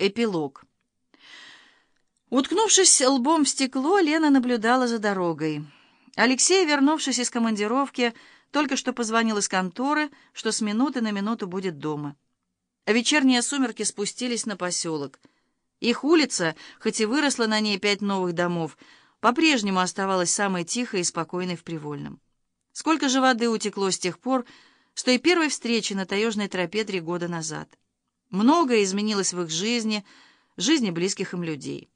Эпилог. Уткнувшись лбом в стекло, Лена наблюдала за дорогой. Алексей, вернувшись из командировки, только что позвонил из конторы, что с минуты на минуту будет дома. Вечерние сумерки спустились на поселок. Их улица, хоть и выросла на ней пять новых домов, по-прежнему оставалась самой тихой и спокойной в Привольном. Сколько же воды утекло с тех пор, с той первой встречи на таежной тропе три года назад. Многое изменилось в их жизни, жизни близких им людей.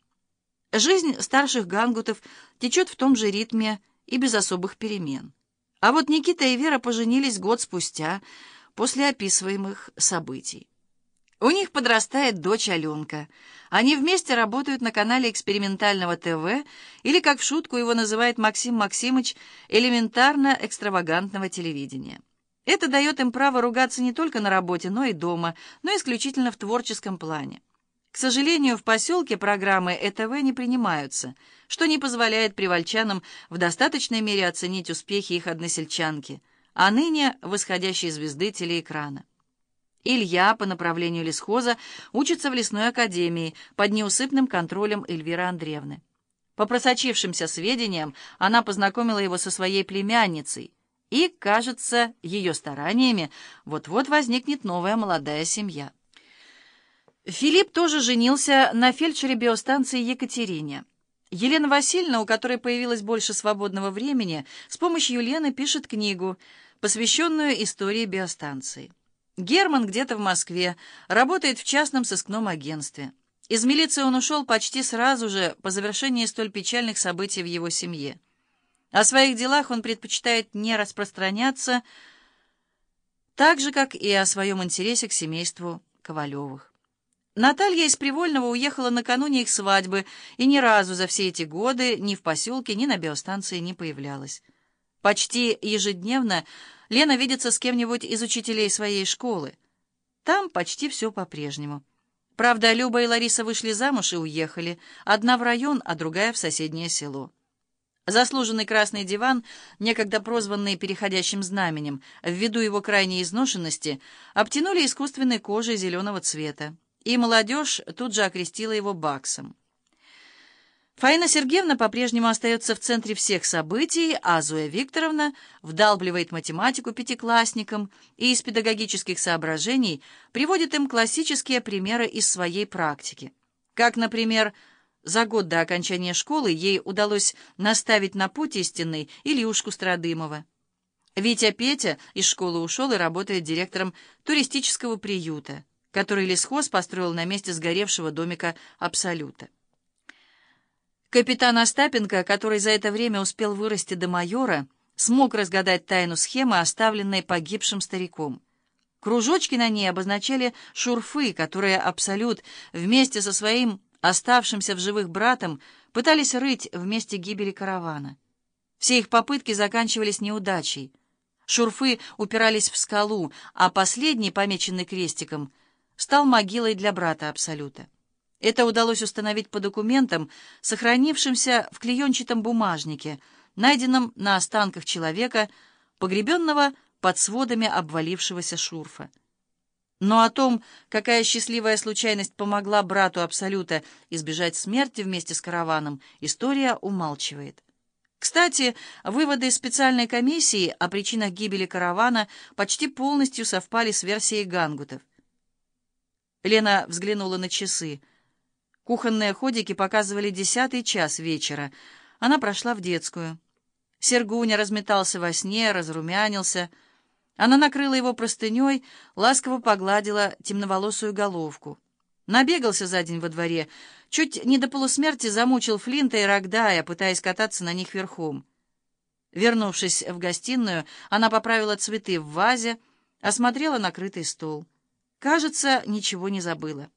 Жизнь старших гангутов течет в том же ритме и без особых перемен. А вот Никита и Вера поженились год спустя, после описываемых событий. У них подрастает дочь Аленка. Они вместе работают на канале экспериментального ТВ, или, как в шутку его называет Максим Максимыч, элементарно-экстравагантного телевидения. Это дает им право ругаться не только на работе, но и дома, но исключительно в творческом плане. К сожалению, в поселке программы ЭТВ не принимаются, что не позволяет привольчанам в достаточной мере оценить успехи их односельчанки, а ныне восходящей звезды телеэкрана. Илья по направлению лесхоза учится в лесной академии под неусыпным контролем Эльвиры Андреевны. По просочившимся сведениям, она познакомила его со своей племянницей – и, кажется, ее стараниями вот-вот возникнет новая молодая семья. Филипп тоже женился на фельдшере биостанции Екатерине. Елена Васильевна, у которой появилось больше свободного времени, с помощью Лены пишет книгу, посвященную истории биостанции. Герман где-то в Москве, работает в частном сыскном агентстве. Из милиции он ушел почти сразу же по завершении столь печальных событий в его семье. О своих делах он предпочитает не распространяться, так же, как и о своем интересе к семейству Ковалевых. Наталья из Привольного уехала накануне их свадьбы и ни разу за все эти годы ни в поселке, ни на биостанции не появлялась. Почти ежедневно Лена видится с кем-нибудь из учителей своей школы. Там почти все по-прежнему. Правда, Люба и Лариса вышли замуж и уехали, одна в район, а другая в соседнее село. Заслуженный красный диван, некогда прозванный переходящим знаменем, ввиду его крайней изношенности, обтянули искусственной кожей зеленого цвета, и молодежь тут же окрестила его баксом. Фаина Сергеевна по-прежнему остается в центре всех событий, а Зоя Викторовна вдалбливает математику пятиклассникам и из педагогических соображений приводит им классические примеры из своей практики. Как, например, за год до окончания школы ей удалось наставить на путь истинный Ильюшку Страдымова. Витя Петя из школы ушел и работает директором туристического приюта, который лесхоз построил на месте сгоревшего домика «Абсолюта». Капитан Остапенко, который за это время успел вырасти до майора, смог разгадать тайну схемы, оставленной погибшим стариком. Кружочки на ней обозначали шурфы, которые Абсолют вместе со своим оставшимся в живых братом, пытались рыть в месте гибели каравана. Все их попытки заканчивались неудачей. Шурфы упирались в скалу, а последний, помеченный крестиком, стал могилой для брата Абсолюта. Это удалось установить по документам, сохранившимся в клеенчатом бумажнике, найденном на останках человека, погребенного под сводами обвалившегося шурфа. Но о том, какая счастливая случайность помогла брату Абсолюта избежать смерти вместе с караваном, история умалчивает. Кстати, выводы специальной комиссии о причинах гибели каравана почти полностью совпали с версией гангутов. Лена взглянула на часы. Кухонные ходики показывали десятый час вечера. Она прошла в детскую. Сергуня разметался во сне, разрумянился — она накрыла его простыней, ласково погладила темноволосую головку. Набегался за день во дворе, чуть не до полусмерти замучил Флинта и Рогдая, пытаясь кататься на них верхом. Вернувшись в гостиную, она поправила цветы в вазе, осмотрела накрытый стол. Кажется, ничего не забыла.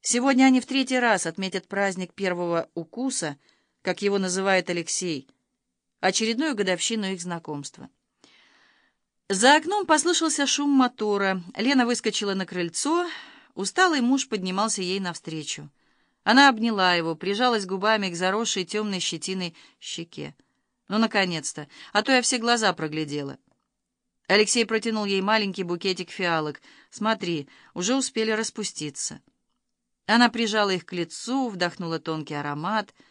Сегодня они в третий раз отметят праздник первого укуса, как его называет Алексей, очередную годовщину их знакомства. За окном послышался шум мотора. Лена выскочила на крыльцо. Усталый муж поднимался ей навстречу. Она обняла его, прижалась губами к заросшей темной щетиной щеке. Ну, наконец-то, а то я все глаза проглядела. Алексей протянул ей маленький букетик фиалок. «Смотри, уже успели распуститься». Она прижала их к лицу, вдохнула тонкий аромат —